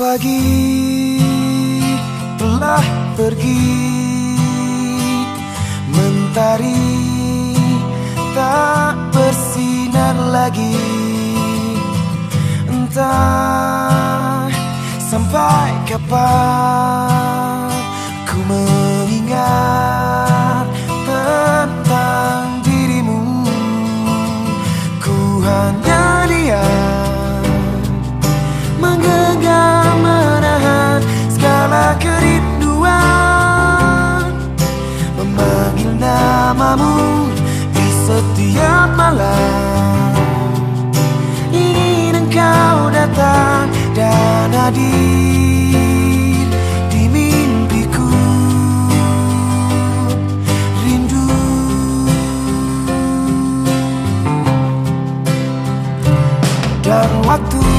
Pagi telah pergi. Mentari tak bersinar lagi. Entah sampai kapan namamu di setiap malam. Ingin engkau datang dan hadir di mimpiku. Rindu. Dan waktu